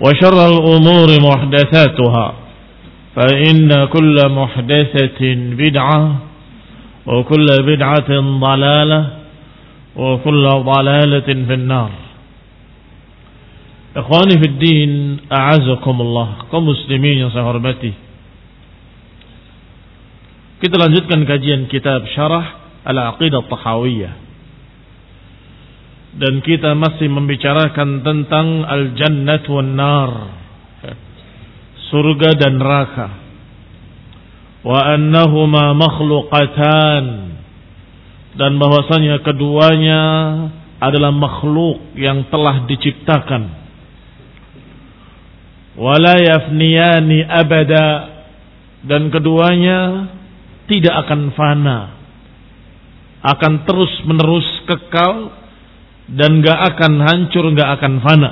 وشر الأمور محدثاتها فإن كل محدثة بدعة وكل بدعة ضلالة وكل ضلالة في النار. إخواني في الدين أعزكم الله. Yang saya hormati. Kita lanjutkan kajian kitab syarah Al-Aqidah dan kita masih membicarakan tentang al-jannat wan nar. Surga dan neraka. Wa annahuma makhluqatan. Dan bahwasanya keduanya adalah makhluk yang telah diciptakan. Wala yafniyani abada. Dan keduanya tidak akan fana. Akan terus menerus kekal dan gak akan hancur, gak akan fana.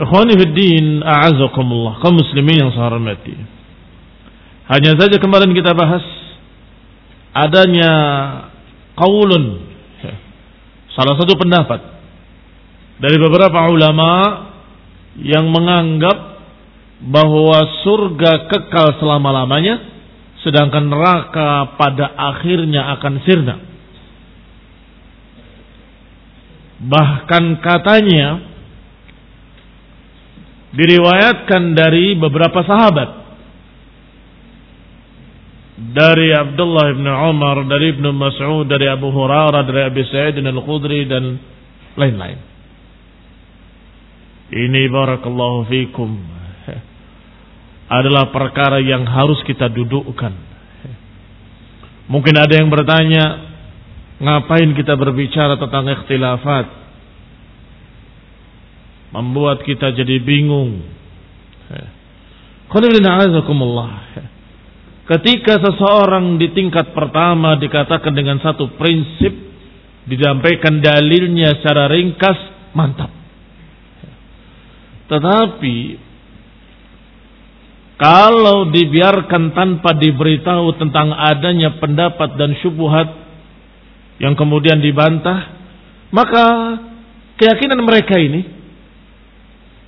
Ikhwani fiddin, a'azakumullah, kaum muslimin yang saya hormati. Hanya saja kemarin kita bahas adanya qaulun salah satu pendapat dari beberapa ulama yang menganggap bahwa surga kekal selama-lamanya sedangkan neraka pada akhirnya akan sirna. Bahkan katanya diriwayatkan dari beberapa sahabat. Dari Abdullah bin Umar, dari Ibn Mas'ud, dari Abu Hurairah, dari Abi Sa'id Al-Khudri dan lain-lain. Ini barakallahu fikum adalah perkara yang harus kita dudukkan. Mungkin ada yang bertanya, ngapain kita berbicara tentang ikhtilafat? Membuat kita jadi bingung. Ketika seseorang di tingkat pertama dikatakan dengan satu prinsip, didampaikan dalilnya secara ringkas, mantap. Tetapi kalau dibiarkan tanpa diberitahu tentang adanya pendapat dan syubhat yang kemudian dibantah, maka keyakinan mereka ini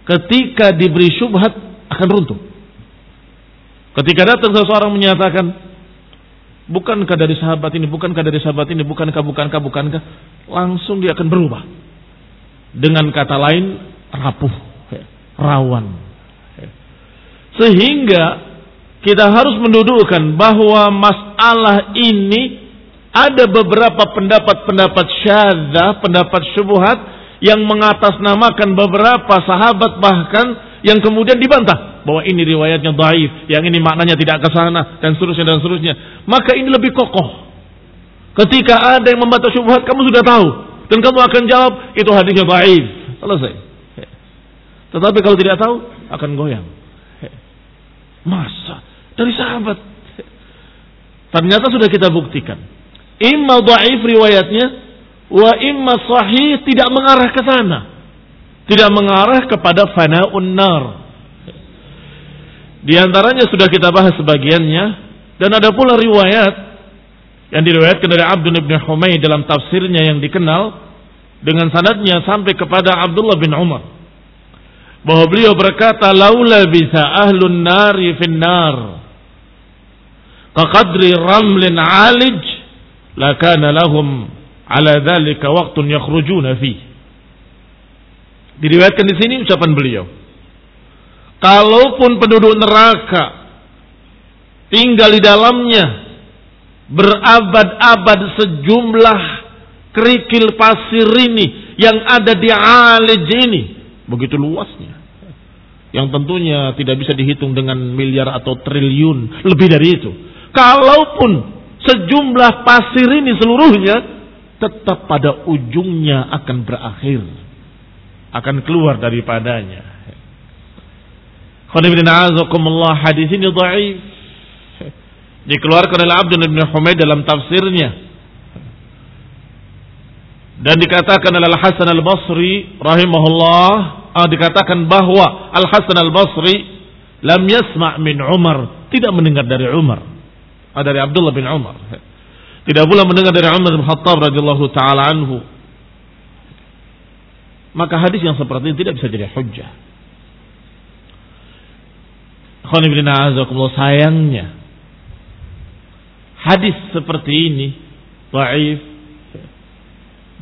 ketika diberi syubhat akan runtuh. Ketika datang seseorang menyatakan Bukankah dari sahabat ini, bukankah dari sahabat ini, bukankah, bukankah, bukankah. Langsung dia akan berubah. Dengan kata lain, rapuh, rawan. Sehingga kita harus mendudukkan bahwa masalah ini ada beberapa pendapat-pendapat syadzah, pendapat syubhat yang mengatasnamakan beberapa sahabat bahkan yang kemudian dibantah bahwa ini riwayatnya dhaif, yang ini maknanya tidak ke sana dan seterusnya dan seterusnya. Maka ini lebih kokoh. Ketika ada yang membantah syubhat, kamu sudah tahu dan kamu akan jawab itu hadisnya dhaif. Selesai. Tetapi kalau tidak tahu akan goyang. Masa dari sahabat. Ternyata sudah kita buktikan. Imma dhaif riwayatnya wa imma sahih tidak mengarah ke sana. Tidak mengarah kepada fana'un nar. Di antaranya sudah kita bahas sebagiannya dan ada pula riwayat yang diriwayatkan dari Abdul bin Humaid dalam tafsirnya yang dikenal dengan sanadnya sampai kepada Abdullah bin Umar bahwa beliau berkata laula bisa ahlun nari fin kaqadri ramlin alij lakana lahum ala dhalika waqtun yakhrujuna fihi Diriwayatkan di sini ucapan beliau. Kalaupun penduduk neraka tinggal di dalamnya berabad-abad sejumlah kerikil pasir ini yang ada di Alij ini begitu luasnya. Yang tentunya tidak bisa dihitung dengan miliar atau triliun lebih dari itu. Kalaupun sejumlah pasir ini seluruhnya tetap pada ujungnya akan berakhir akan keluar daripadanya. Hadis ini dhaif. Dikeluarkan oleh Abdul bin Humaid dalam tafsirnya. Dan dikatakan oleh Al-Hasan Al-Basri rahimahullah, ah, dikatakan bahwa Al-Hasan Al-Basri lam yasma' min Umar, tidak mendengar dari Umar. Ah, dari Abdullah bin Umar. Tidak pula mendengar dari Umar bin Khattab radhiyallahu taala anhu maka hadis yang seperti ini tidak bisa jadi hujjah. sayangnya hadis seperti ini dhaif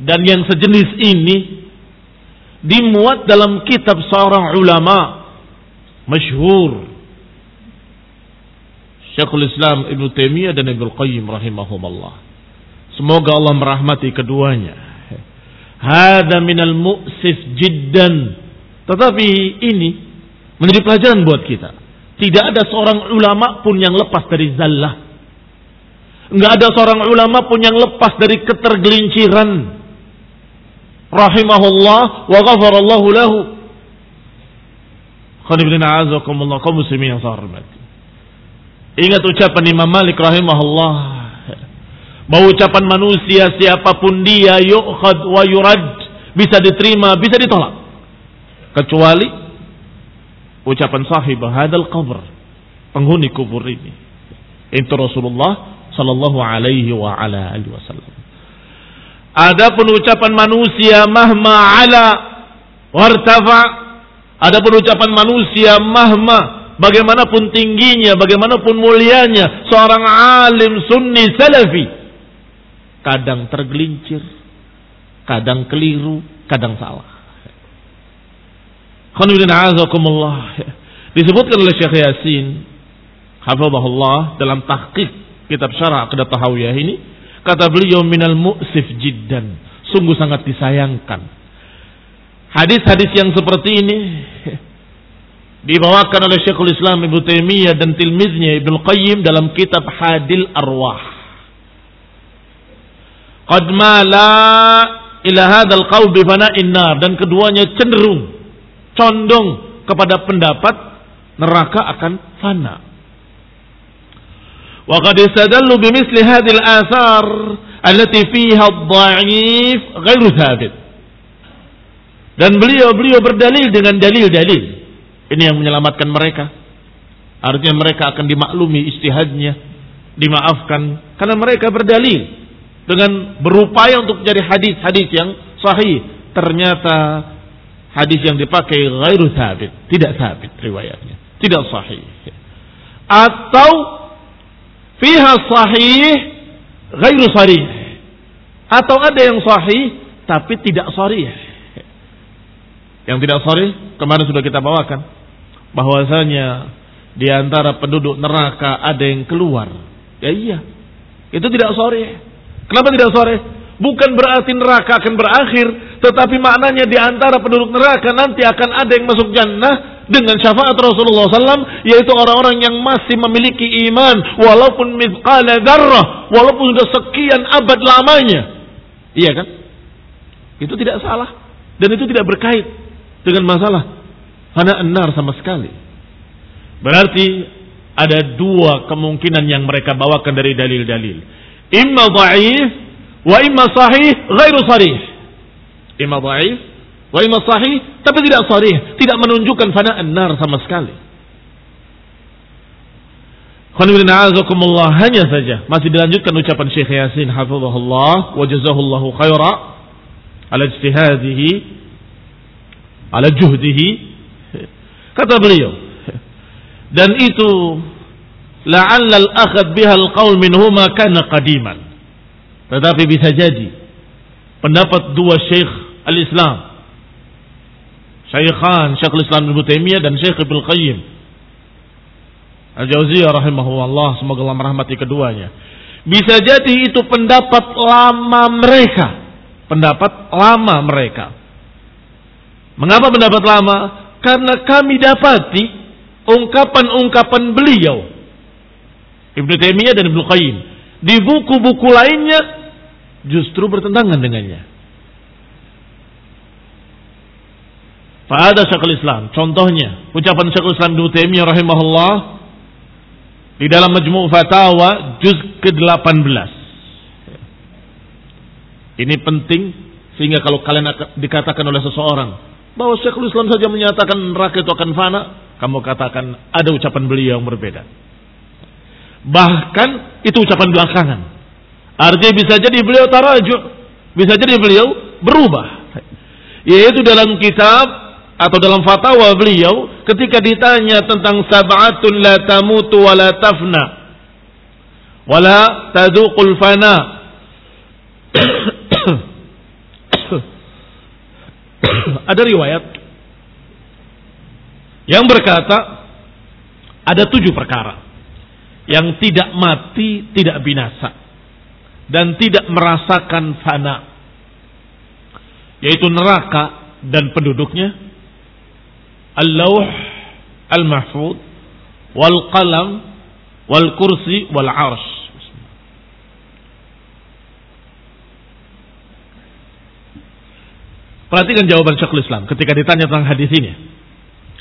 dan yang sejenis ini dimuat dalam kitab seorang ulama masyhur Syekhul Islam Ibnu Taimiyah dan Ibnu Qayyim rahimahumullah. Semoga Allah merahmati keduanya. Hada minal mu'sif jiddan. Tetapi ini menjadi pelajaran buat kita. Tidak ada seorang ulama pun yang lepas dari zallah. Enggak ada seorang ulama pun yang lepas dari ketergelinciran. Rahimahullah wa ghafarallahu lahu. Khonibina azakumullah kaum muslimin yang saya hormati. Ingat ucapan Imam Malik rahimahullah Bahwa ucapan manusia siapa pun dia yu'khad wa yurad. Bisa diterima, bisa ditolak. Kecuali ucapan sahib hadal qabr. Penghuni kubur ini. Itu Rasulullah sallallahu alaihi wa ala alihi wasallam. Adapun ucapan manusia mahma ala wartafa. Adapun ucapan manusia mahma bagaimanapun tingginya, bagaimanapun mulianya seorang alim sunni salafi kadang tergelincir, kadang keliru, kadang salah. Disebutkan oleh Syekh Yasin hafizahullah dalam tahqiq kitab syarah Aqidah Tahawiyah ini kata beliau minal mu'sif jiddan. Sungguh sangat disayangkan. Hadis-hadis yang seperti ini dibawakan oleh Syekhul Islam Ibnu Taimiyah dan tilmiznya Ibnu Qayyim dalam kitab Hadil Arwah qad mala ila hadzal qaul bi fana'in nar dan keduanya cenderung condong kepada pendapat neraka akan fana. Wa qad istadallu bi misli hadhihi al-athar allati fiha ad-dha'if ghairu thabit. Dan beliau-beliau berdalil dengan dalil-dalil. Ini yang menyelamatkan mereka. Artinya mereka akan dimaklumi istihadnya, dimaafkan karena mereka berdalil dengan berupaya untuk menjadi hadis-hadis yang sahih ternyata hadis yang dipakai ghairu sabit tidak sabit riwayatnya tidak sahih atau fiha sahih ghairu sarih. Atau ada yang sahih tapi tidak sarih. Yang tidak sorry kemarin sudah kita bawakan bahwasanya di antara penduduk neraka ada yang keluar. Ya iya. Itu tidak sorry. Kenapa tidak sorry? Bukan berarti neraka akan berakhir, tetapi maknanya di antara penduduk neraka nanti akan ada yang masuk jannah dengan syafaat Rasulullah SAW, yaitu orang-orang yang masih memiliki iman, walaupun mithqala darah, walaupun sudah sekian abad lamanya. Iya kan? Itu tidak salah. Dan itu tidak berkait dengan masalah hana enar sama sekali. Berarti ada dua kemungkinan yang mereka bawakan dari dalil-dalil. Imma dhaif wa imma sahih ghairu sarih. Imma dhaif wa imma sahih tapi tidak sarih, tidak menunjukkan fana enar sama sekali. hanya saja masih dilanjutkan ucapan Syekh Yasin hafizahullah wa jazahullahu khaira ala ijtihadihi ala juhdihi kata beliau. Dan itu la'alla al-akhad biha al-qaul minhuma kana qadiman tetapi bisa jadi pendapat dua syekh al-Islam Syekhan Syekhul Islam Ibnu Taimiyah dan Syekh Ibnu Qayyim Al-Jauziyah rahimahullah semoga Allah merahmati keduanya. Bisa jadi itu pendapat lama mereka. Pendapat lama mereka. Mengapa pendapat lama? Karena kami dapati ungkapan-ungkapan beliau Ibnu Taimiyah dan Ibnu Qayyim di buku-buku lainnya justru bertentangan dengannya. Pada Syekhul Islam, contohnya ucapan Syekhul Islam Ibnu Taimiyah rahimahullah di dalam Majmu' Fatawa juz ke-18. Ini penting sehingga kalau kalian dikatakan oleh seseorang bahwa Syekhul Islam saja menyatakan neraka itu akan fana, kamu katakan ada ucapan beliau yang berbeda. Bahkan itu ucapan belakangan. Artinya bisa jadi beliau tarajuk, bisa jadi beliau berubah. Yaitu dalam kitab atau dalam fatwa beliau ketika ditanya tentang sab'atun la tamutu wa la tafna wa la taduqul fana ada riwayat yang berkata ada tujuh perkara yang tidak mati, tidak binasa dan tidak merasakan fana yaitu neraka dan penduduknya al-lauh al-mahfud wal qalam wal kursi wal arsh Perhatikan jawaban Syekhul Islam ketika ditanya tentang hadis ini.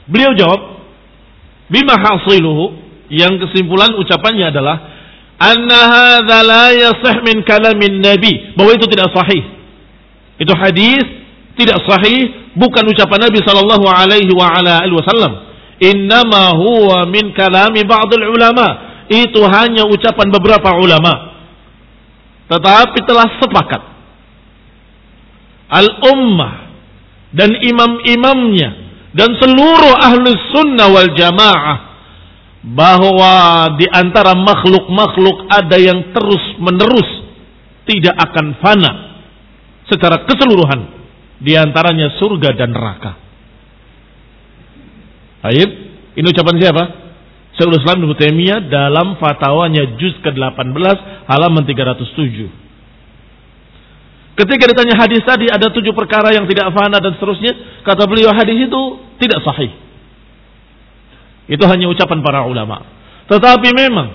Beliau jawab, "Bima hasiluhu?" Yang kesimpulan ucapannya adalah anna hadza la yasih min kalamin nabi, bahwa itu tidak sahih. Itu hadis tidak sahih, bukan ucapan Nabi sallallahu alaihi wa ala alihi wasallam. Innama huwa min kalami ba'd ulama. Itu hanya ucapan beberapa ulama. Tetapi telah sepakat al-ummah dan imam-imamnya dan seluruh ahlu sunnah wal jamaah bahwa di antara makhluk-makhluk ada yang terus menerus tidak akan fana secara keseluruhan di antaranya surga dan neraka. Baik, ini ucapan siapa? Syekhul Islam Ibnu dalam fatwanya juz ke-18 halaman 307. Ketika ditanya hadis tadi ada tujuh perkara yang tidak fana dan seterusnya, kata beliau hadis itu tidak sahih. Itu hanya ucapan para ulama. Tetapi memang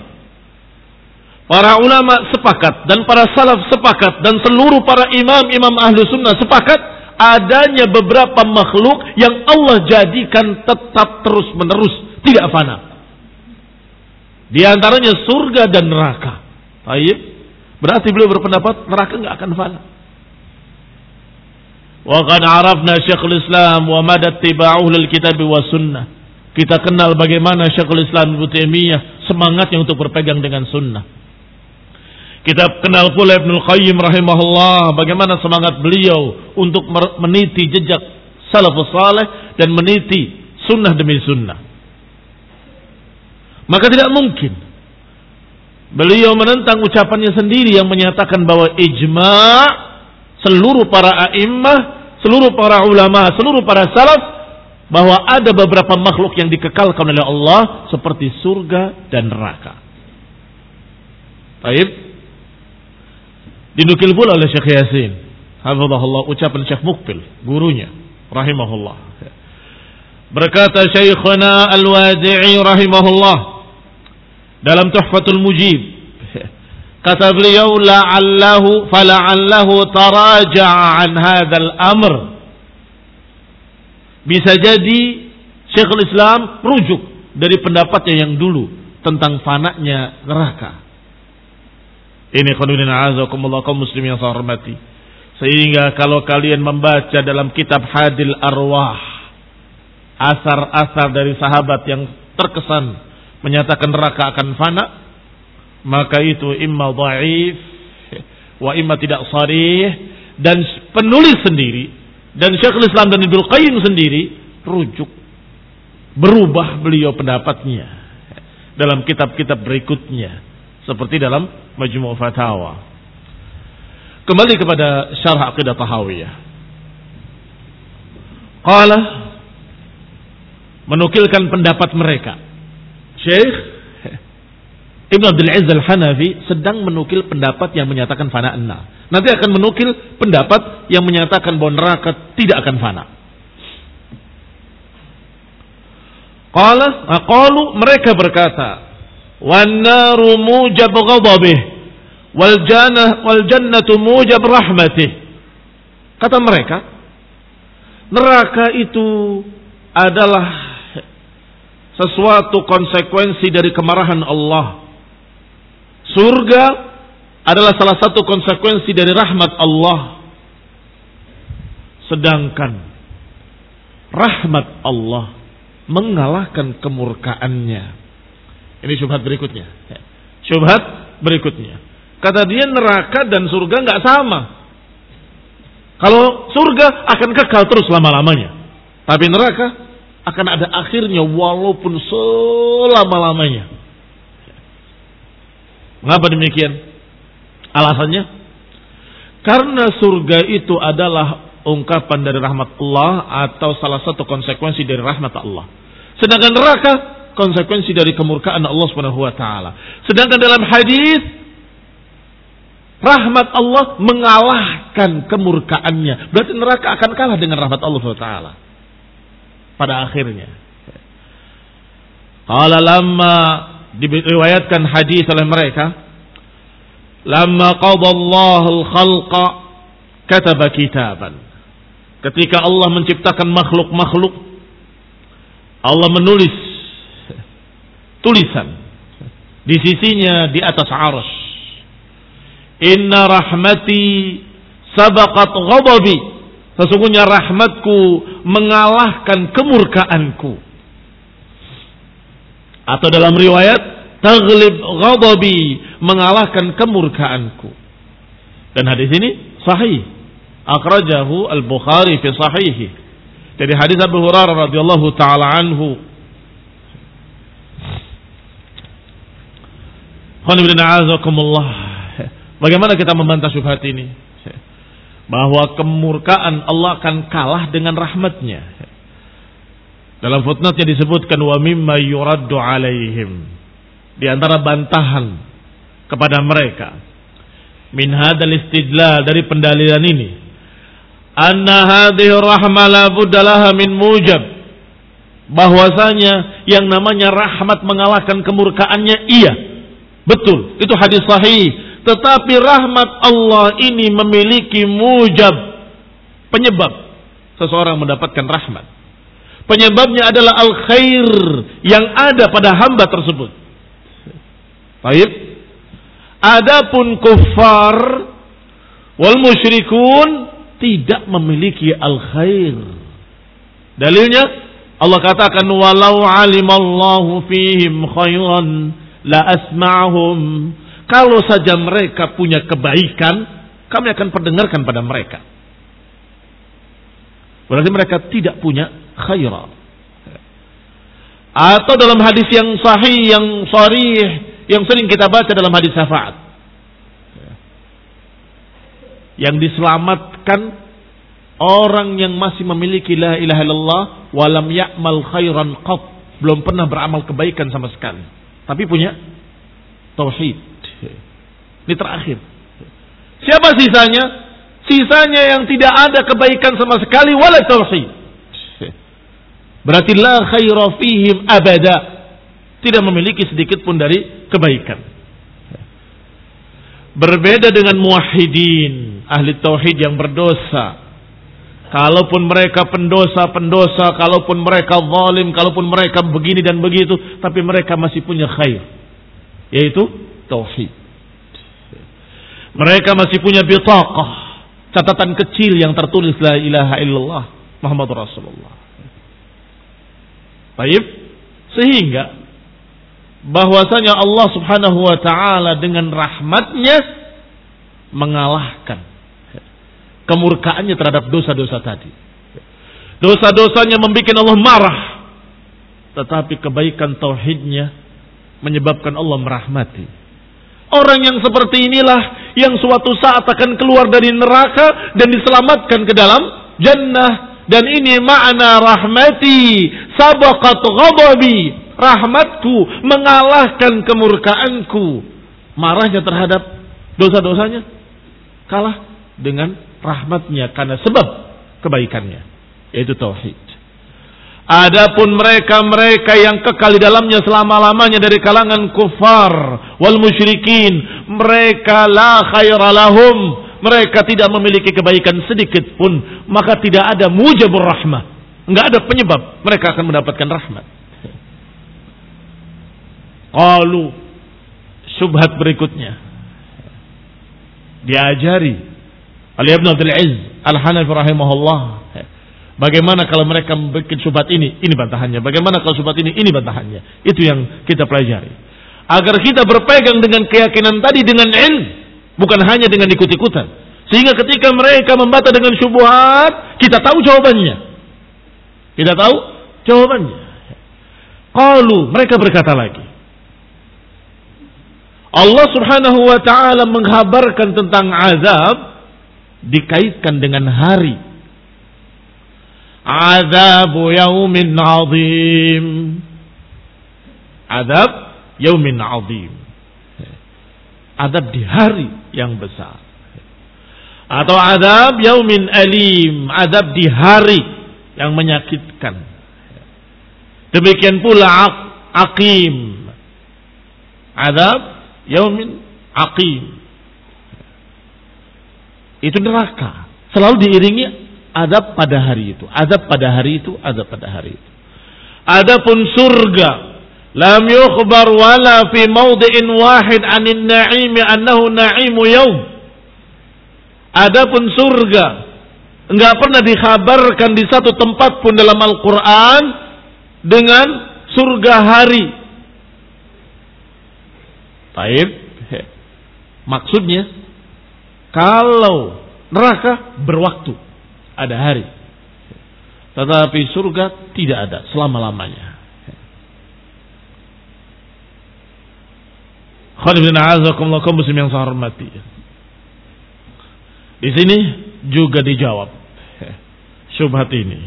para ulama sepakat dan para salaf sepakat dan seluruh para imam-imam ahlu sunnah sepakat adanya beberapa makhluk yang Allah jadikan tetap terus menerus tidak fana. Di antaranya surga dan neraka. Baik. Berarti beliau berpendapat neraka nggak akan fana. Islam wa mada tiba'uhu lil kitab wa sunnah. Kita kenal bagaimana Syekhul Islam Ibnu Taimiyah semangatnya untuk berpegang dengan sunnah. Kita kenal pula Ibnu Qayyim rahimahullah bagaimana semangat beliau untuk meniti jejak salafus saleh dan meniti sunnah demi sunnah. Maka tidak mungkin Beliau menentang ucapannya sendiri yang menyatakan bahwa ijma' seluruh para a'immah, seluruh para ulama, seluruh para salaf bahwa ada beberapa makhluk yang dikekalkan oleh Allah seperti surga dan neraka. Baik. Dinukil pula oleh Syekh Yasin. Hafizahullah ucapan Syekh Mukbil, gurunya rahimahullah. Berkata Syekhuna Al-Wadi'i rahimahullah dalam Tuhfatul Mujib kata beliau la'allahu fala'allahu taraja'a an hadzal amr. Bisa jadi Syekhul Islam rujuk dari pendapatnya yang dulu tentang fananya neraka. Ini khonudin azakumullah kaum muslimin yang saya hormati. Sehingga kalau kalian membaca dalam kitab Hadil Arwah asar-asar dari sahabat yang terkesan menyatakan neraka akan fana, maka itu imma dhaif wa imma tidak sarih dan penulis sendiri dan Syekhul Islam dan Ibnu Qayyim sendiri rujuk berubah beliau pendapatnya dalam kitab-kitab berikutnya seperti dalam Majmu' Fatawa. Kembali kepada syarah aqidah Tahawiyah. Qala menukilkan pendapat mereka Syekh Ibn Abdul Aziz Al-Hanafi sedang menukil pendapat yang menyatakan fana enna. Nanti akan menukil pendapat yang menyatakan bahwa neraka tidak akan fana. Qala, aqalu mereka berkata, "Wan naru mujab ghadabih wal jannah wal jannatu mujab rahmatih." Kata mereka, neraka itu adalah sesuatu konsekuensi dari kemarahan Allah. Surga adalah salah satu konsekuensi dari rahmat Allah. Sedangkan rahmat Allah mengalahkan kemurkaannya. Ini syubhat berikutnya. Syubhat berikutnya. Kata dia neraka dan surga nggak sama. Kalau surga akan kekal terus lama-lamanya. Tapi neraka akan ada akhirnya walaupun selama-lamanya. Mengapa demikian? Alasannya? Karena surga itu adalah ungkapan dari rahmat Allah atau salah satu konsekuensi dari rahmat Allah. Sedangkan neraka konsekuensi dari kemurkaan Allah Subhanahu wa taala. Sedangkan dalam hadis rahmat Allah mengalahkan kemurkaannya. Berarti neraka akan kalah dengan rahmat Allah Subhanahu wa pada akhirnya. Qala lamma diriwayatkan hadis oleh mereka, lamma qadallahu al-khalqa kataba kitaban. Ketika Allah menciptakan makhluk-makhluk, Allah menulis tulisan di sisinya di atas arus. Inna rahmati sabaqat ghadabi Sesungguhnya rahmatku mengalahkan kemurkaanku. Atau dalam riwayat, taglib ghadabi mengalahkan kemurkaanku. Dan hadis ini sahih. Akhrajahu al-Bukhari fi sahihi. Dari hadis Abu Hurairah radhiyallahu taala anhu. Bagaimana kita membantah syubhat ini? bahwa kemurkaan Allah akan kalah dengan rahmatnya. Dalam footnote disebutkan wa mimma yuraddu alaihim. Di antara bantahan kepada mereka min hadzal istidlal dari pendalilan ini anna hadhihi rahmah la buddalaha min mujab bahwasanya yang namanya rahmat mengalahkan kemurkaannya iya betul itu hadis sahih tetapi rahmat Allah ini memiliki mujab. Penyebab seseorang mendapatkan rahmat. Penyebabnya adalah al-khair yang ada pada hamba tersebut. Baik. Adapun kufar wal musyrikun tidak memiliki al-khair. Dalilnya Allah katakan walau alimallahu fihim khairan la asma'hum kalau saja mereka punya kebaikan, kami akan perdengarkan pada mereka. Berarti mereka tidak punya khairah. Atau dalam hadis yang sahih, yang sharih, yang sering kita baca dalam hadis syafaat. Yang diselamatkan orang yang masih memiliki la ilaha illallah walam ya'mal khairan qat. Belum pernah beramal kebaikan sama sekali. Tapi punya tauhid. Ini terakhir. Siapa sisanya? Sisanya yang tidak ada kebaikan sama sekali wala tauhid berarti la khaira fihim abada tidak memiliki sedikit pun dari kebaikan. Berbeda dengan muwahhidin, ahli tauhid yang berdosa. Kalaupun mereka pendosa-pendosa, kalaupun mereka zalim, kalaupun mereka begini dan begitu, tapi mereka masih punya khair. Yaitu tauhid. Mereka masih punya bitaqah, catatan kecil yang tertulis la ilaha illallah Muhammad Rasulullah. Baik, sehingga bahwasanya Allah Subhanahu wa taala dengan rahmatnya mengalahkan kemurkaannya terhadap dosa-dosa tadi. Dosa-dosanya membuat Allah marah. Tetapi kebaikan tauhidnya menyebabkan Allah merahmati. Orang yang seperti inilah yang suatu saat akan keluar dari neraka dan diselamatkan ke dalam jannah dan ini makna rahmati. Sabaqat ghadabi. Rahmatku mengalahkan kemurkaanku. Marahnya terhadap dosa-dosanya. Kalah dengan rahmatnya karena sebab kebaikannya. Yaitu tauhid. Adapun mereka-mereka yang kekal di dalamnya selama-lamanya dari kalangan kufar wal musyrikin, mereka la khairalahum, mereka tidak memiliki kebaikan sedikit pun, maka tidak ada mujabur rahmah. Enggak ada penyebab mereka akan mendapatkan rahmat. Qalu subhat berikutnya diajari oleh Ibn Abdul Aziz Al-Hanafi rahimahullah Bagaimana kalau mereka membuat subhat ini? Ini bantahannya. Bagaimana kalau subhat ini? Ini bantahannya. Itu yang kita pelajari. Agar kita berpegang dengan keyakinan tadi dengan ilm. Bukan hanya dengan ikut-ikutan. Sehingga ketika mereka membantah dengan syubhat, kita tahu jawabannya. Kita tahu jawabannya. Qalu, mereka berkata lagi. Allah Subhanahu wa taala menghabarkan tentang azab dikaitkan dengan hari. Azab yaumin azim. Azab yaumin azim. Azab di hari yang besar. Atau azab yaumin alim, azab di hari yang menyakitkan. Demikian pula aqim. Azab yaumin aqim. Itu neraka. Selalu diiringi adab pada hari itu. Adab pada hari itu, adab pada hari itu. Adapun surga lam yukhbar wala fi mawdi'in wahid anin na'imi annahu na'imu yaum. Adapun surga enggak pernah dikhabarkan di satu tempat pun dalam Al-Qur'an dengan surga hari Taib. Maksudnya kalau neraka berwaktu, ada hari. Tetapi surga tidak ada selama-lamanya. Muslim yang saya hormati. Di sini juga dijawab syubhat ini.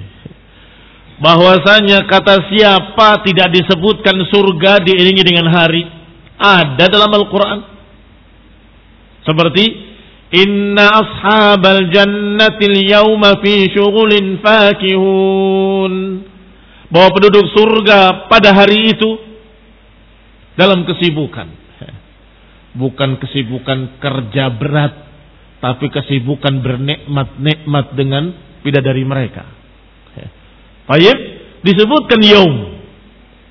Bahwasanya kata siapa tidak disebutkan surga diiringi dengan hari ada dalam Al-Quran. Seperti Inna ashabal jannatil yawma fi syughulin fakihun. Bahwa penduduk surga pada hari itu dalam kesibukan. Bukan kesibukan kerja berat, tapi kesibukan bernikmat-nikmat dengan bidadari mereka. Baik, disebutkan yaum.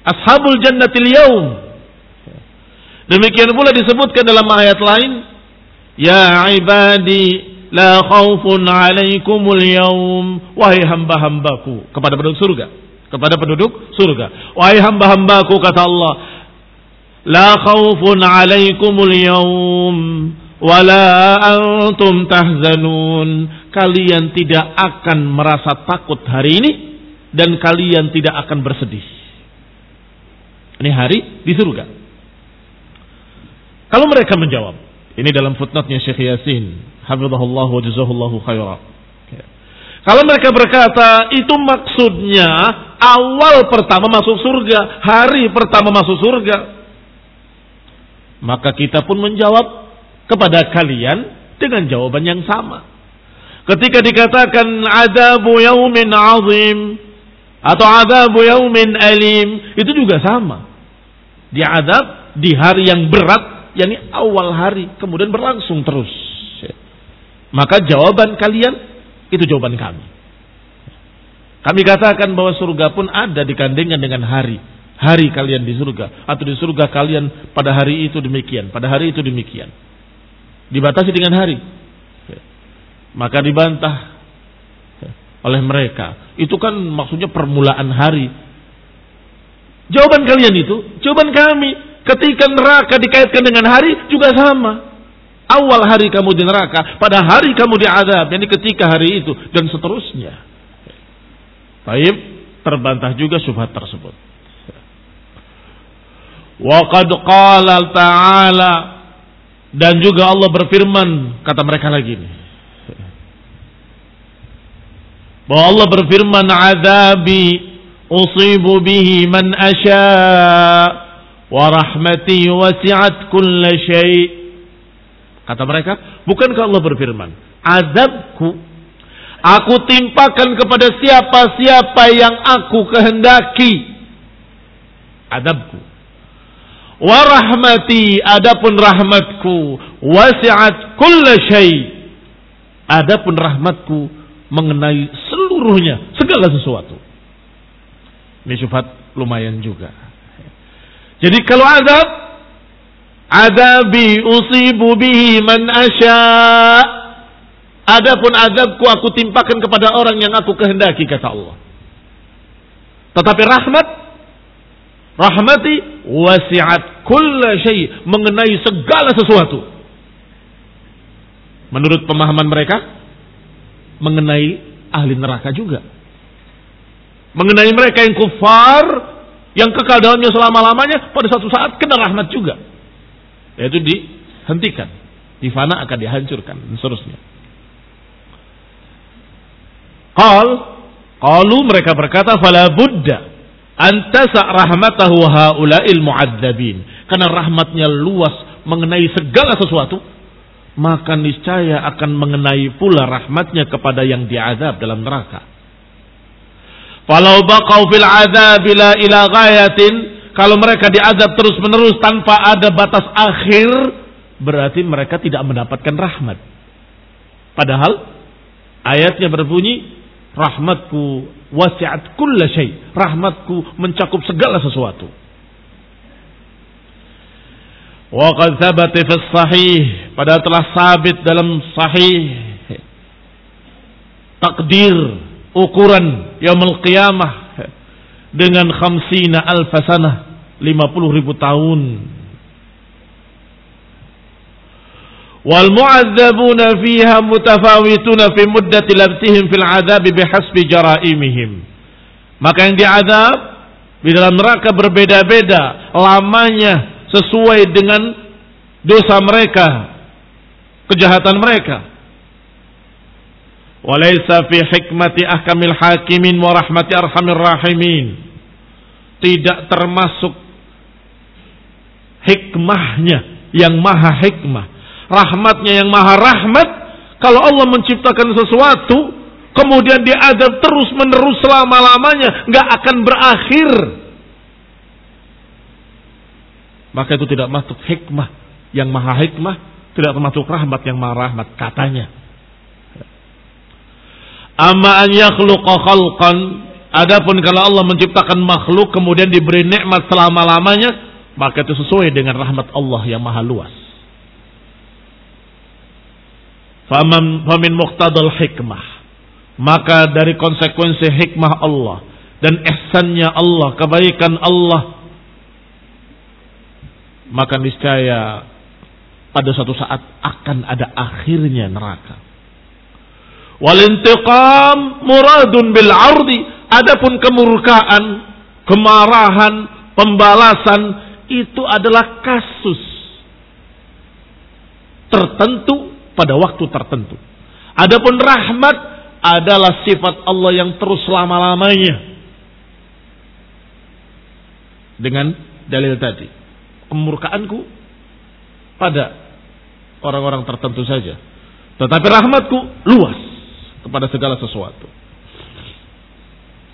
Ashabul jannatil yaum Demikian pula disebutkan dalam ayat lain, Ya ibadi la khaufun alaikumul yaum wahai hamba-hambaku kepada penduduk surga kepada penduduk surga wahai hamba-hambaku kata Allah la khaufun alaikumul yaum wala antum tahzanun kalian tidak akan merasa takut hari ini dan kalian tidak akan bersedih ini hari di surga Kalau mereka menjawab, ini dalam footnote-nya Syekh Yasin, hafizahullah wa jazahullahu khairah. Kalau mereka berkata itu maksudnya awal pertama masuk surga, hari pertama masuk surga. Maka kita pun menjawab kepada kalian dengan jawaban yang sama. Ketika dikatakan adabu yaumin azim atau adabu yaumin alim, itu juga sama. Diadab di hari yang berat, yakni awal hari, kemudian berlangsung terus. Maka jawaban kalian itu jawaban kami. Kami katakan bahwa surga pun ada dikandengkan dengan hari. Hari kalian di surga. Atau di surga kalian pada hari itu demikian. Pada hari itu demikian. Dibatasi dengan hari. Maka dibantah oleh mereka. Itu kan maksudnya permulaan hari. Jawaban kalian itu, jawaban kami. Ketika neraka dikaitkan dengan hari juga sama. Awal hari kamu di neraka, pada hari kamu diadab, ini ketika hari itu dan seterusnya. Baik, terbantah juga syubhat tersebut. Wa qad qala ta'ala dan juga Allah berfirman kata mereka lagi ini. Bahwa Allah berfirman azabi usibu bihi man asya wa rahmati wasi'at kulla syai' Kata mereka, bukankah Allah berfirman, azabku aku timpakan kepada siapa-siapa yang aku kehendaki. Azabku. Warahmati adapun rahmatku wasi'at kulla syai. Adapun rahmatku mengenai seluruhnya, segala sesuatu. Ini lumayan juga. Jadi kalau azab Adabi usibu bihi man asya. Adapun adabku aku timpakan kepada orang yang aku kehendaki kata Allah. Tetapi rahmat rahmati wasi'at kulla syai mengenai segala sesuatu. Menurut pemahaman mereka mengenai ahli neraka juga. Mengenai mereka yang kufar yang kekal dalamnya selama-lamanya pada satu saat kena rahmat juga yaitu dihentikan, difana akan dihancurkan dan seterusnya. Qal qalu mereka berkata fala budda antasa rahmatahu haula'il mu'adzabin. Karena rahmatnya luas mengenai segala sesuatu, maka niscaya akan mengenai pula rahmatnya kepada yang diazab dalam neraka. Falau baqau fil azab ila ghayatin kalau mereka diazab terus menerus tanpa ada batas akhir, berarti mereka tidak mendapatkan rahmat. Padahal ayatnya berbunyi, rahmatku wasi'at kulla syai. Rahmatku mencakup segala sesuatu. Wa qad thabata fi sahih, padahal telah sabit dalam sahih takdir ukuran yaumul qiyamah dengan khamsina alfasanah 50 ribu tahun. Wal mu'adzabuna fiha mutafawituna fi muddati labsihim fil adab bihasbi jaraimihim. Maka yang diadab di dalam neraka berbeda-beda lamanya sesuai dengan dosa mereka, kejahatan mereka. Walaysa fi hikmati ahkamil hakimin wa rahmati arhamir rahimin. Tidak termasuk hikmahnya yang maha hikmah, rahmatnya yang maha rahmat. Kalau Allah menciptakan sesuatu, kemudian diadab terus menerus selama lamanya, nggak akan berakhir. Maka itu tidak masuk hikmah yang maha hikmah, tidak termasuk rahmat yang maha rahmat katanya. Amma an yakhluqa khalqan Adapun kalau Allah menciptakan makhluk kemudian diberi nikmat selama-lamanya, maka itu sesuai dengan rahmat Allah yang maha luas. Famin muqtadal hikmah. Maka dari konsekuensi hikmah Allah dan ihsannya Allah, kebaikan Allah, maka niscaya pada suatu saat akan ada akhirnya neraka. Wal intiqam muradun bil ardi. Adapun kemurkaan, kemarahan, pembalasan itu adalah kasus tertentu pada waktu tertentu. Adapun rahmat adalah sifat Allah yang terus lama-lamanya. Dengan dalil tadi. Kemurkaanku pada orang-orang tertentu saja. Tetapi rahmatku luas kepada segala sesuatu.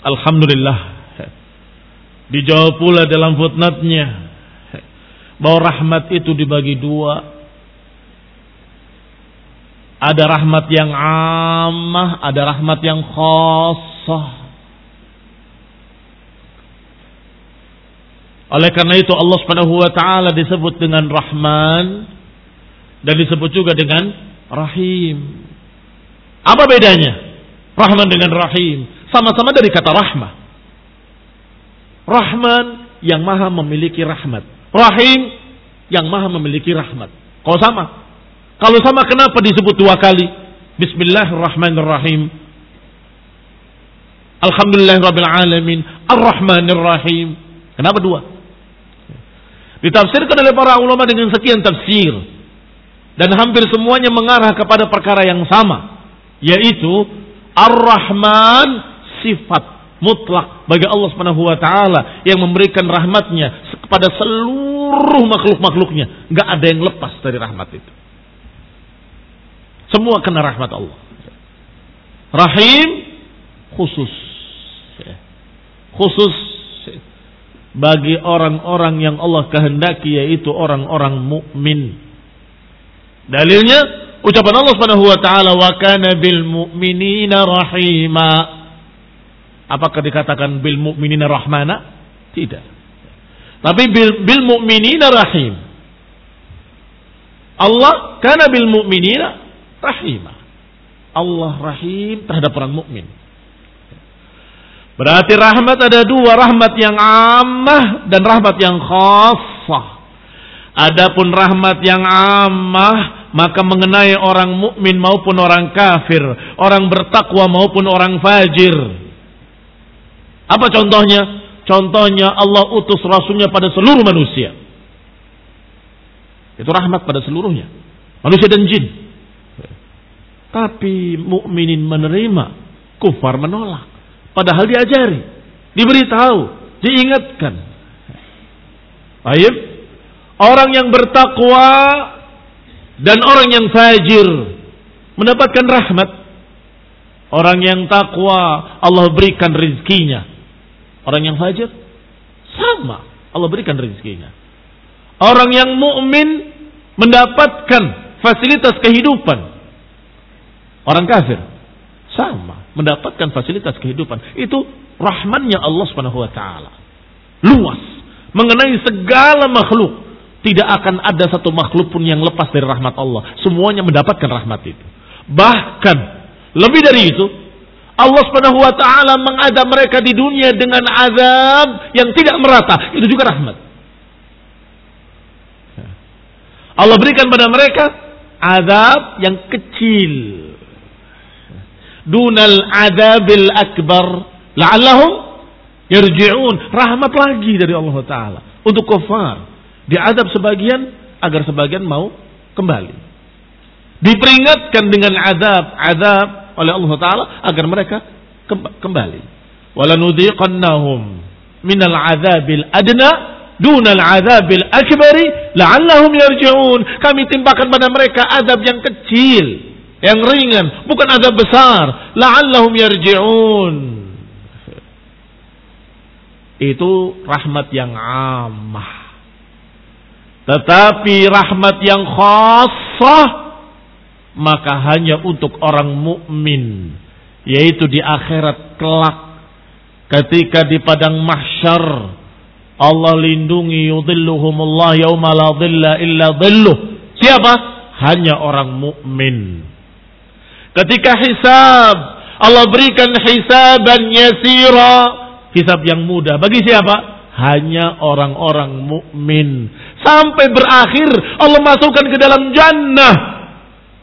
Alhamdulillah. Dijawab pula dalam footnote-nya bahwa rahmat itu dibagi dua ada rahmat yang amah, ada rahmat yang khasah. Oleh karena itu Allah Subhanahu wa taala disebut dengan Rahman dan disebut juga dengan Rahim. Apa bedanya? Rahman dengan Rahim sama-sama dari kata rahmah. Rahman yang maha memiliki rahmat. Rahim yang maha memiliki rahmat. Kalau sama, kalau sama kenapa disebut dua kali? Bismillahirrahmanirrahim. Alhamdulillahirrahmanirrahim. Ar-Rahmanirrahim. Kenapa dua? Ditafsirkan oleh para ulama dengan sekian tafsir. Dan hampir semuanya mengarah kepada perkara yang sama. Yaitu Ar-Rahman sifat mutlak bagi Allah Subhanahu wa taala yang memberikan rahmatnya kepada seluruh makhluk-makhluknya. Enggak ada yang lepas dari rahmat itu. Semua kena rahmat Allah. Rahim khusus. Khusus bagi orang-orang yang Allah kehendaki yaitu orang-orang mukmin. Dalilnya ucapan Allah Subhanahu wa taala wa kana bil mu'minina rahima. Apakah dikatakan bil mu'minina rahmana? Tidak. Tapi bil, bil mu'minina rahim. Allah kana bil mu'minina rahimah. Allah rahim terhadap orang mukmin. Berarti rahmat ada dua, rahmat yang ammah dan rahmat yang khasah. Adapun rahmat yang ammah maka mengenai orang mukmin maupun orang kafir, orang bertakwa maupun orang fajir. Apa contohnya? Contohnya Allah utus rasulnya pada seluruh manusia. Itu rahmat pada seluruhnya. Manusia dan jin. Tapi mukminin menerima, kufar menolak. Padahal diajari, diberitahu, diingatkan. Baik, orang yang bertakwa dan orang yang fajir mendapatkan rahmat. Orang yang takwa Allah berikan rizkinya. Orang yang fajir sama Allah berikan rizkinya. Orang yang mukmin mendapatkan fasilitas kehidupan Orang kafir sama mendapatkan fasilitas kehidupan. Itu rahmannya Allah Subhanahu wa taala. Luas mengenai segala makhluk. Tidak akan ada satu makhluk pun yang lepas dari rahmat Allah. Semuanya mendapatkan rahmat itu. Bahkan lebih dari itu, Allah Subhanahu wa taala mereka di dunia dengan azab yang tidak merata. Itu juga rahmat. Allah berikan pada mereka azab yang kecil dunal adabil akbar. La'allahum yarji'un. Rahmat lagi dari Allah taala. Untuk kafir diadab sebagian agar sebagian mau kembali. Diperingatkan dengan azab azab oleh Allah taala agar mereka kembali. Walanudziqannahum minal azabil adna dunal azabil akbari la'allahum yarji'un. Kami timpakan pada mereka azab yang kecil yang ringan, bukan azab besar. La'allahum yarji'un. Itu rahmat yang amah. Tetapi rahmat yang khasah maka hanya untuk orang mukmin yaitu di akhirat kelak ketika di padang mahsyar Allah lindungi yudhilluhumullah yauma la dhilla illa dhilluh siapa hanya orang mukmin Ketika hisab, Allah berikan hisaban yasira, hisab yang mudah. Bagi siapa? Hanya orang-orang mukmin. Sampai berakhir Allah masukkan ke dalam jannah.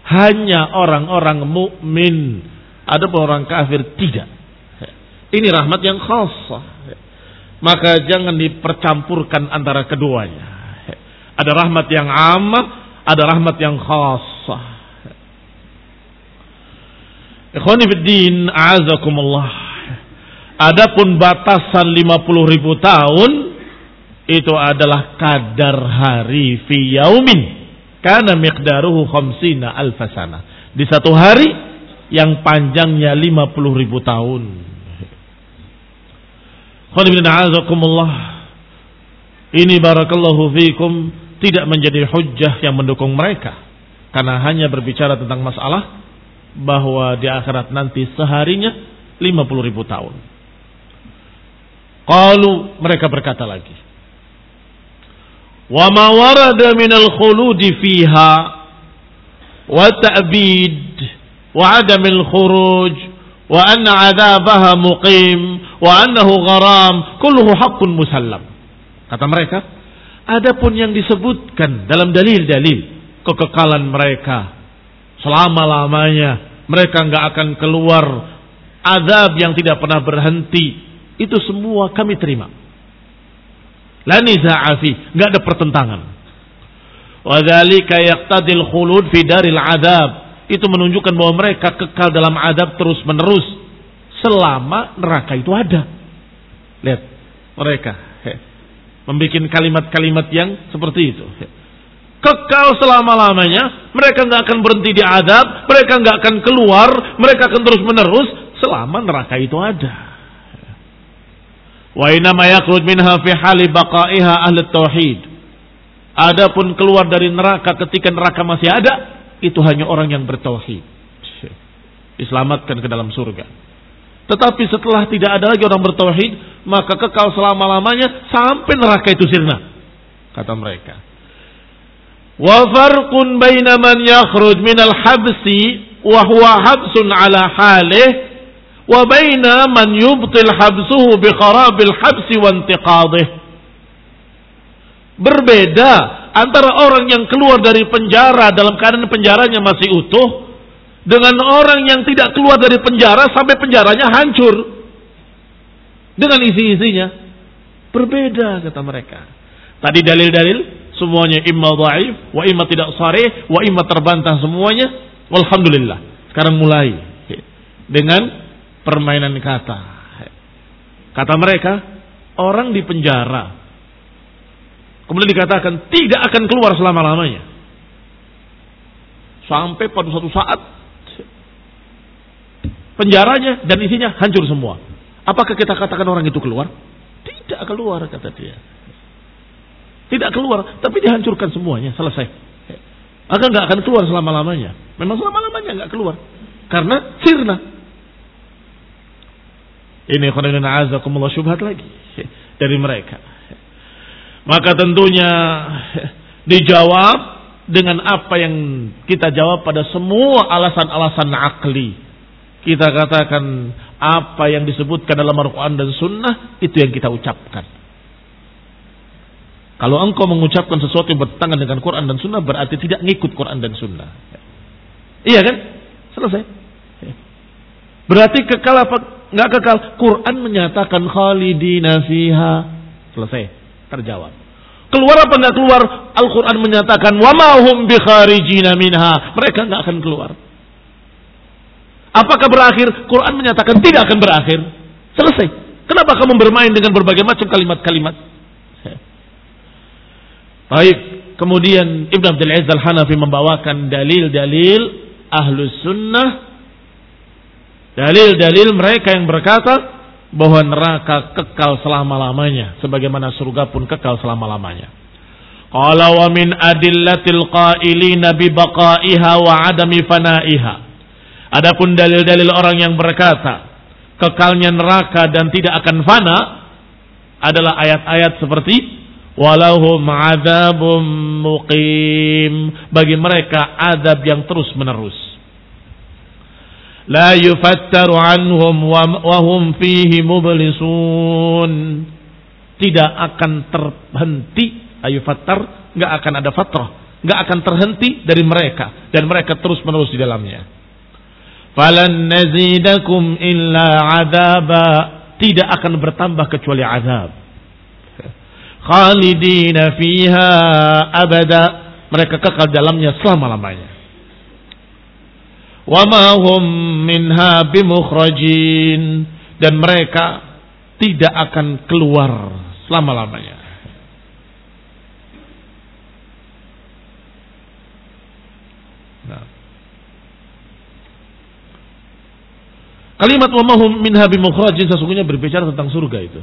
Hanya orang-orang mukmin. Ada orang kafir tidak. Ini rahmat yang khas. Maka jangan dipercampurkan antara keduanya. Ada rahmat yang amah, ada rahmat yang khas. Ikhwani fiddin, a'azakumullah. Adapun batasan 50 ribu tahun itu adalah kadar hari fi yaumin karena miqdaruhu khamsina alfasana. Di satu hari yang panjangnya 50 ribu tahun. Ini barakallahu fikum tidak menjadi hujjah yang mendukung mereka. Karena hanya berbicara tentang masalah bahwa di akhirat nanti seharinya 50 ribu tahun. Kalau mereka berkata lagi. Wa ma warada minal khuludi fiha wa ta'bid wa adamil khuruj wa anna adabaha muqim wa annahu gharam kulluhu haqqun musallam. Kata mereka, Adapun yang disebutkan dalam dalil-dalil kekekalan mereka selama-lamanya, mereka nggak akan keluar azab yang tidak pernah berhenti. Itu semua kami terima. La niza'afi, nggak ada pertentangan. Wadzalika yaqtadil khulud fi daril adab. Itu menunjukkan bahwa mereka kekal dalam adab terus-menerus selama neraka itu ada. Lihat mereka membuat kalimat-kalimat yang seperti itu. Kekal selama-lamanya, mereka nggak akan berhenti di adab, mereka nggak akan keluar, mereka akan terus menerus selama neraka itu ada. Wa inama yakhruj minha fi hali baqaiha ahli tauhid. Adapun keluar dari neraka ketika neraka masih ada, itu hanya orang yang bertauhid. Diselamatkan ke dalam surga. Tetapi setelah tidak ada lagi orang bertauhid, maka kekal selama-lamanya sampai neraka itu sirna. Kata mereka. Wa farqun baina man yakhruj min al-habsi wa huwa habsun ala halih wa baina man yubtil habsuhu bi kharabil habsi wa intiqadih. Berbeda antara orang yang keluar dari penjara dalam keadaan penjaranya masih utuh dengan orang yang tidak keluar dari penjara sampai penjaranya hancur dengan isi-isinya berbeda kata mereka. Tadi dalil-dalil semuanya imma dhaif wa imma tidak sharih wa imma terbantah semuanya. Walhamdulillah. Sekarang mulai dengan permainan kata. Kata mereka, orang di penjara kemudian dikatakan tidak akan keluar selama-lamanya. Sampai pada suatu saat penjaranya dan isinya hancur semua. Apakah kita katakan orang itu keluar? Tidak keluar kata dia. Tidak keluar, tapi dihancurkan semuanya, selesai. Maka nggak akan keluar selama-lamanya. Memang selama-lamanya nggak keluar. Karena sirna. Ini khonana azakumullah syubhat lagi dari mereka. Maka tentunya dijawab dengan apa yang kita jawab pada semua alasan-alasan akli. Kita katakan apa yang disebutkan dalam Al-Quran dan Sunnah itu yang kita ucapkan. Kalau engkau mengucapkan sesuatu yang bertentangan dengan Quran dan Sunnah berarti tidak ngikut Quran dan Sunnah. Iya kan? Selesai. Berarti kekal apa? Enggak kekal. Quran menyatakan khalidina fiha. Selesai. Terjawab. Keluar apa enggak keluar? Al-Quran menyatakan wa ma hum bi kharijina minha. Mereka enggak akan keluar. Apakah berakhir? Quran menyatakan tidak akan berakhir. Selesai. Kenapa kamu bermain dengan berbagai macam kalimat-kalimat? Baik. Kemudian Ibn Abdul Aziz Al-Hanafi membawakan dalil-dalil ahlus sunnah. Dalil-dalil mereka yang berkata bahwa neraka kekal selama-lamanya. Sebagaimana surga pun kekal selama-lamanya. Qala wa min adillatil qailina bi baqaiha wa adami fanaiha. Adapun dalil-dalil orang yang berkata kekalnya neraka dan tidak akan fana adalah ayat-ayat seperti walahum adzabum muqim. Bagi mereka adab yang terus menerus la yufattaru anhum wa hum fihi mublisun. Tidak akan terhenti. Ayufattar nggak akan ada fatrah. Nggak akan terhenti dari mereka. Dan mereka terus menerus di dalamnya. Falan nazidakum illa adaba. Tidak akan bertambah kecuali azab. Khalidina fiha abada. mereka kekal dalamnya selama-lamanya. Wa ma hum minha bimukhrajin dan mereka tidak akan keluar selama-lamanya. Nah. Kalimat wa mahum minha bimukhrajin sesungguhnya berbicara tentang surga itu.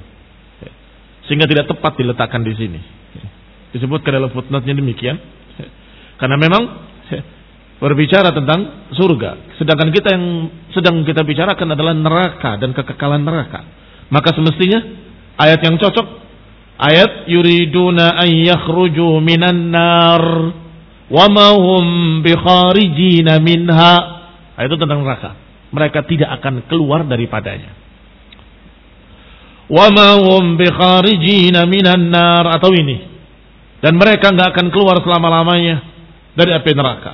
Sehingga tidak tepat diletakkan di sini. Disebutkan dalam footnote-nya demikian. Karena memang berbicara tentang surga. Sedangkan kita yang sedang kita bicarakan adalah neraka dan kekekalan neraka. Maka semestinya ayat yang cocok ayat yuriduna an yakhruju minan nar wa ma hum bikharijina minha. Itu tentang neraka. Mereka tidak akan keluar daripadanya wama hum bikharijina nar. Atau ini. Dan mereka enggak akan keluar selama-lamanya dari api neraka.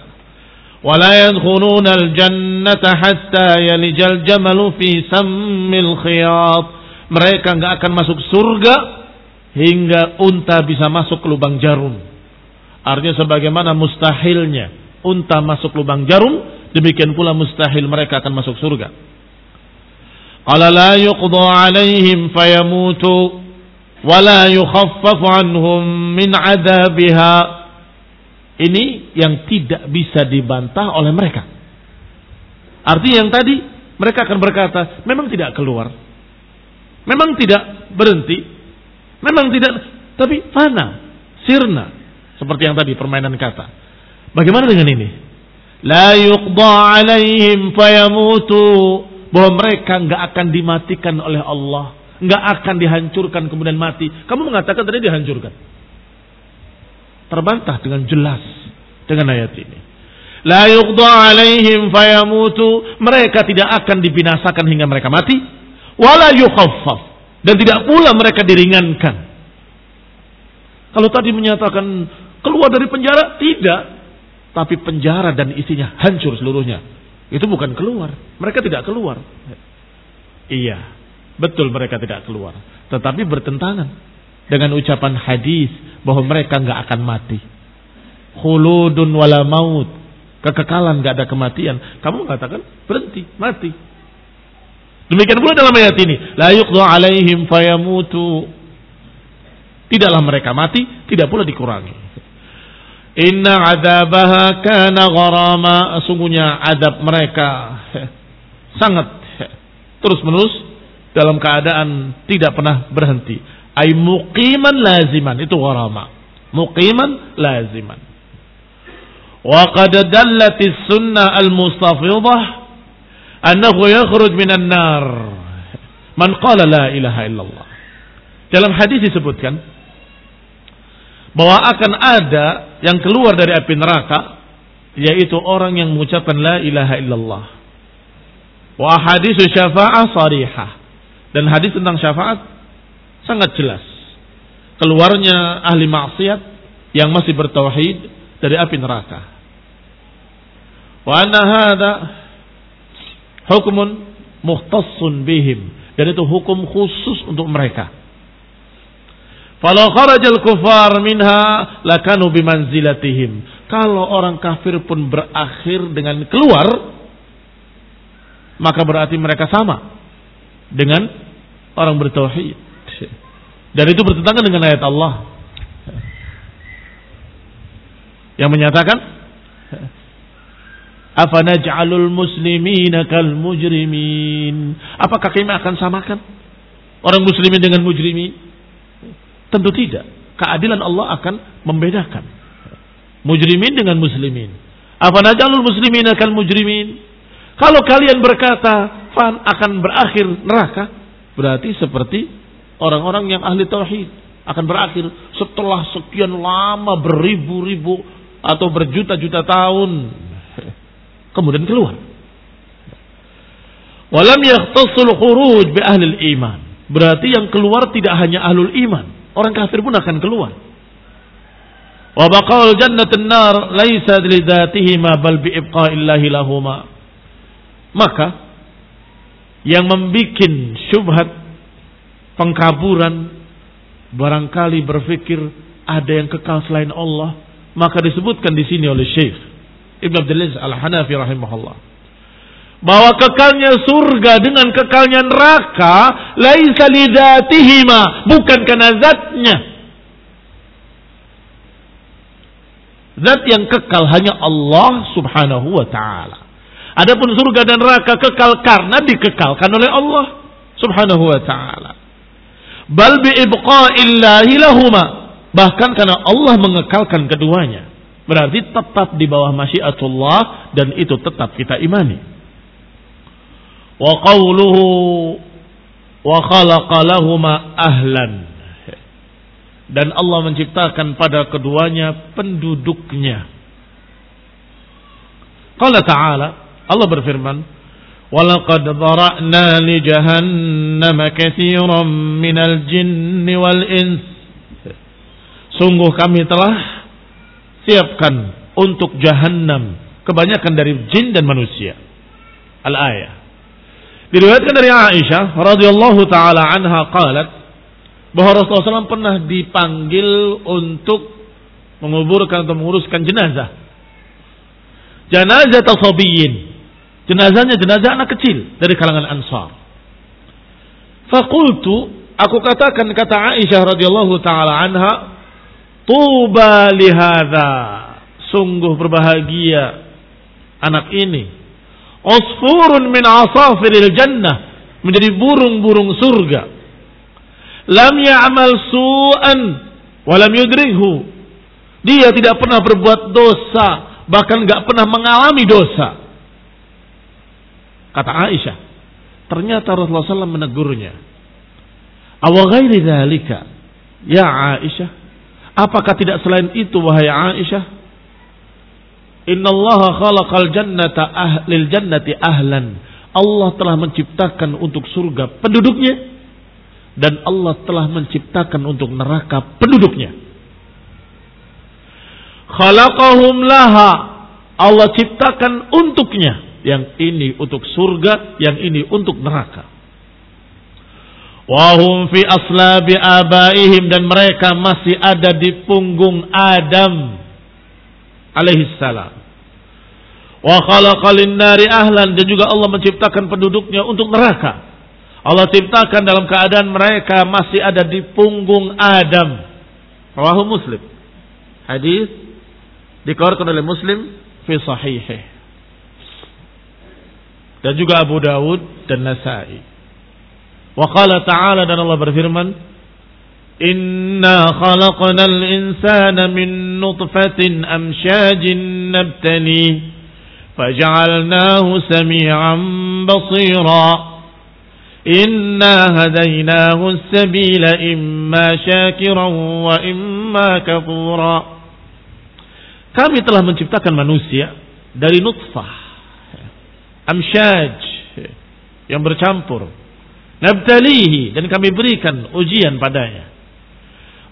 Wala yadkhuluna al-jannata hatta yalijal jamalu fi sammil khiyat. Mereka enggak akan masuk surga hingga unta bisa masuk ke lubang jarum. Artinya sebagaimana mustahilnya unta masuk lubang jarum demikian pula mustahil mereka akan masuk surga qala la yuqda alaihim fayamutu wala yukhaffafu anhum min adabiha ini yang tidak bisa dibantah oleh mereka. Artinya yang tadi mereka akan berkata memang tidak keluar. Memang tidak berhenti. Memang tidak tapi fana sirna seperti yang tadi permainan kata. Bagaimana dengan ini? La yuqda alaihim fayamutu bahwa mereka nggak akan dimatikan oleh Allah nggak akan dihancurkan kemudian mati. Kamu mengatakan tadi dihancurkan. Terbantah dengan jelas dengan ayat ini. La yuqda alaihim fayamutu. Mereka tidak akan dibinasakan hingga mereka mati. Wala yukhaffaf. Dan tidak pula mereka diringankan. Kalau tadi menyatakan keluar dari penjara, tidak. Tapi penjara dan isinya hancur seluruhnya. Itu bukan keluar. Mereka tidak keluar. Iya. Betul mereka tidak keluar. Tetapi bertentangan dengan ucapan hadis bahwa mereka nggak akan mati. Khuludun wala maut. Kekekalan nggak ada kematian. Kamu mengatakan berhenti, mati. Demikian pula dalam ayat ini. La yuqdu alaihim fayamutu. Tidaklah mereka mati, tidak pula dikurangi. Inna adabaha kana gharama. Sungguhnya adab mereka sangat terus menerus dalam keadaan tidak pernah berhenti. Ay muqiman laziman itu gharama. Muqiman laziman. Wa qad sunnah al-mustafidah annahu yakhruj minan nar man qala la ilaha illallah. Dalam hadis disebutkan bahwa akan ada yang keluar dari api neraka yaitu orang yang mengucapkan la ilaha illallah. Wa hadis syafa'ah sarihah dan hadis tentang syafaat sangat jelas. Keluarnya ahli maksiat yang masih bertauhid dari api neraka. Wa anna hadha hukmun muhtassun bihim. Dan itu hukum khusus untuk mereka. Kalau kharajal kufar minha lakanu bimanzilatihim. Kalau orang kafir pun berakhir dengan keluar, maka berarti mereka sama dengan orang bertauhid. Dan itu bertentangan dengan ayat Allah yang menyatakan Afanaj'alul muslimina kal mujrimin. Apakah kami akan samakan orang muslimin dengan mujrimin? Tentu tidak. Keadilan Allah akan membedakan mujrimin dengan muslimin. Afanaj'alul muslimina kal mujrimin. Kalau kalian berkata fan akan berakhir neraka, Berarti seperti orang-orang yang ahli tauhid akan berakhir setelah sekian lama beribu-ribu atau berjuta-juta tahun kemudian keluar. Walam yakhtassul khuruj bi ahli iman. Berarti yang keluar tidak hanya ahlul iman, orang kafir pun akan keluar. Wa baqaul jannatun nar laisa lidzatihima bal bi ibqa'illahi lahuma. Maka yang membuat syubhat pengkaburan barangkali berpikir ada yang kekal selain Allah Maka disebutkan di sini oleh Syekh Ibn Abdul Al-Hanafi rahimahullah bahwa kekalnya surga dengan kekalnya neraka laisa lidatihima bukan karena zatnya. Zat yang kekal hanya Allah Subhanahu wa taala. Adapun surga dan neraka kekal karena dikekalkan oleh Allah Subhanahu wa taala. Bal bi ibqa'illahi lahuma bahkan karena Allah mengekalkan keduanya. Berarti tetap di bawah masyiatullah dan itu tetap kita imani wa qawluhu wa khalaqa lahuma ahlan dan Allah menciptakan pada keduanya penduduknya. Qala ta'ala Allah berfirman Walaqad dhara'na li jahannam katsiran minal jinni wal ins Sungguh kami telah siapkan untuk jahannam kebanyakan dari jin dan manusia. Al-ayah. Diriwayatkan dari Aisyah radhiyallahu taala anha qalat bahwa Rasulullah SAW pernah dipanggil untuk menguburkan atau menguruskan jenazah. Jenazah tasabiyin. Jenazahnya jenazah anak kecil dari kalangan Ansar. Fakultu, aku katakan kata Aisyah radhiyallahu taala anha, "Tuba lihada." Sungguh berbahagia anak ini usfurun min asafiril jannah. Menjadi burung-burung surga. Lam ya'mal su'an wa lam yudrihu dia tidak pernah berbuat dosa. Bahkan nggak pernah mengalami dosa. Kata Aisyah ternyata Rasulullah SAW menegurnya. Awa ghairi dhalika ya Aisyah apakah tidak selain itu wahai Aisyah Inna Allah khalaqal jannata ahlil jannati ahlan. Allah telah menciptakan untuk surga penduduknya dan Allah telah menciptakan untuk neraka penduduknya. Khalaqahum laha. Allah ciptakan untuknya. Yang ini untuk surga, yang ini untuk neraka. Wahum fi aslabi abaihim dan mereka masih ada di punggung Adam alaihi salam. Wa khalaqalin nari ahlan dan juga Allah menciptakan penduduknya untuk neraka. Allah ciptakan dalam keadaan mereka masih ada di punggung Adam. Rawahu Muslim. Hadis dikeluarkan oleh Muslim fi sahihih. Dan juga Abu Dawud dan Nasai. Wa qala ta'ala dan Allah berfirman, إنا خلقنا الإنسان من نطفة أمشاج نبتليه فجعلناه سميعا بصيرا إنا هديناه السبيل إما شاكرا وإما كفورا Kami telah menciptakan manusia dari nutfah amsyaj yang bercampur nabtalihi dan kami berikan ujian padanya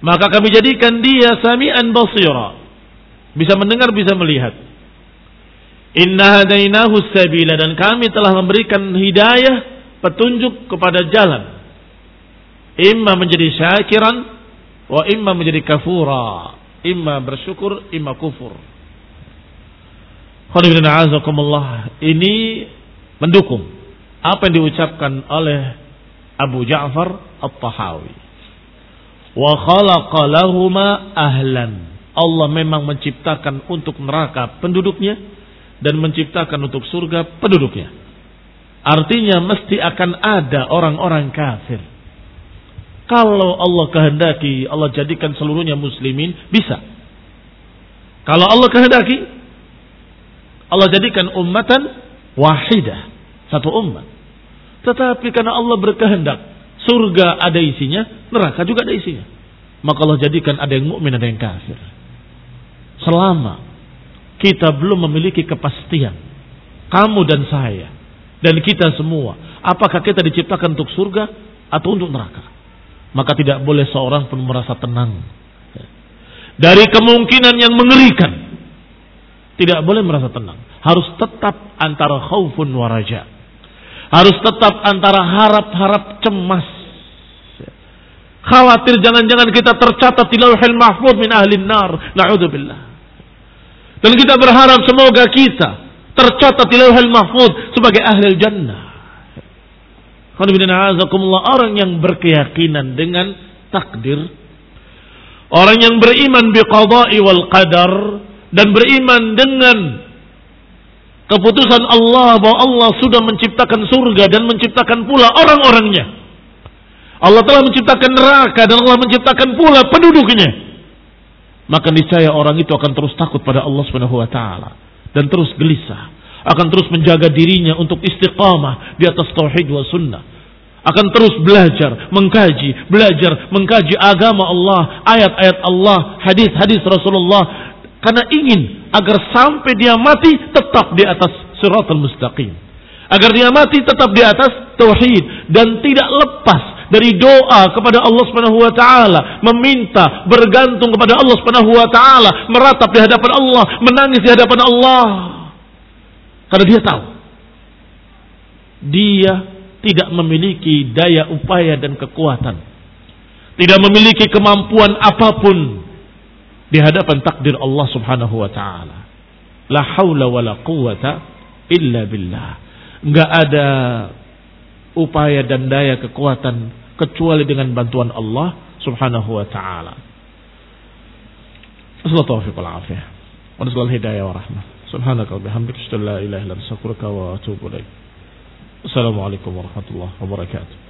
maka kami jadikan dia sami'an basira. Bisa mendengar, bisa melihat. Inna hadainahu sabila dan kami telah memberikan hidayah petunjuk kepada jalan. Imma menjadi syakiran wa imma menjadi kafura. Imma bersyukur, imma kufur. Ini mendukung apa yang diucapkan oleh Abu Ja'far At-Tahawi wa khalaqa lahuma ahlan. Allah memang menciptakan untuk neraka penduduknya dan menciptakan untuk surga penduduknya. Artinya mesti akan ada orang-orang kafir. Kalau Allah kehendaki, Allah jadikan seluruhnya muslimin, bisa. Kalau Allah kehendaki, Allah jadikan ummatan wahidah, satu umat. Tetapi karena Allah berkehendak, Surga ada isinya, neraka juga ada isinya. Maka Allah jadikan ada yang mukmin, ada yang kafir. Selama kita belum memiliki kepastian, kamu dan saya, dan kita semua, apakah kita diciptakan untuk surga atau untuk neraka? Maka tidak boleh seorang pun merasa tenang. Dari kemungkinan yang mengerikan. Tidak boleh merasa tenang. Harus tetap antara khaufun wa raja. Harus tetap antara harap-harap cemas. Khawatir jangan-jangan kita tercatat di lauhil mahfud min ahli nar. Na'udzubillah. Dan kita berharap semoga kita tercatat di lauhul mahfud sebagai ahli jannah. Orang yang berkeyakinan dengan takdir. Orang yang beriman biqada'i wal qadar. Dan beriman dengan keputusan Allah bahwa Allah sudah menciptakan surga dan menciptakan pula orang-orangnya. Allah telah menciptakan neraka dan Allah menciptakan pula penduduknya maka niscaya orang itu akan terus takut pada Allah Subhanahu wa taala dan terus gelisah, akan terus menjaga dirinya untuk istiqamah di atas tauhid wa sunnah. Akan terus belajar, mengkaji, belajar, mengkaji agama Allah, ayat-ayat Allah, hadis-hadis Rasulullah karena ingin agar sampai dia mati tetap di atas siratal mustaqim. Agar dia mati tetap di atas tauhid dan tidak lepas dari doa kepada Allah Subhanahu wa taala, meminta, bergantung kepada Allah Subhanahu wa taala, meratap di hadapan Allah, menangis di hadapan Allah. Karena dia tahu dia tidak memiliki daya upaya dan kekuatan. Tidak memiliki kemampuan apa pun di hadapan takdir Allah Subhanahu wa taala. La haula wala quwata illa billah. Enggak ada upaya dan daya kekuatan kecuali dengan bantuan Allah Subhanahu wa taala. Assalamualaikum warahmatullahi wabarakatuh. Wa hidayah wa rahmah. Subhanaka wa bihamdika la ilaha illa anta astaghfiruka wa atubu ilaik. Assalamualaikum warahmatullahi wabarakatuh.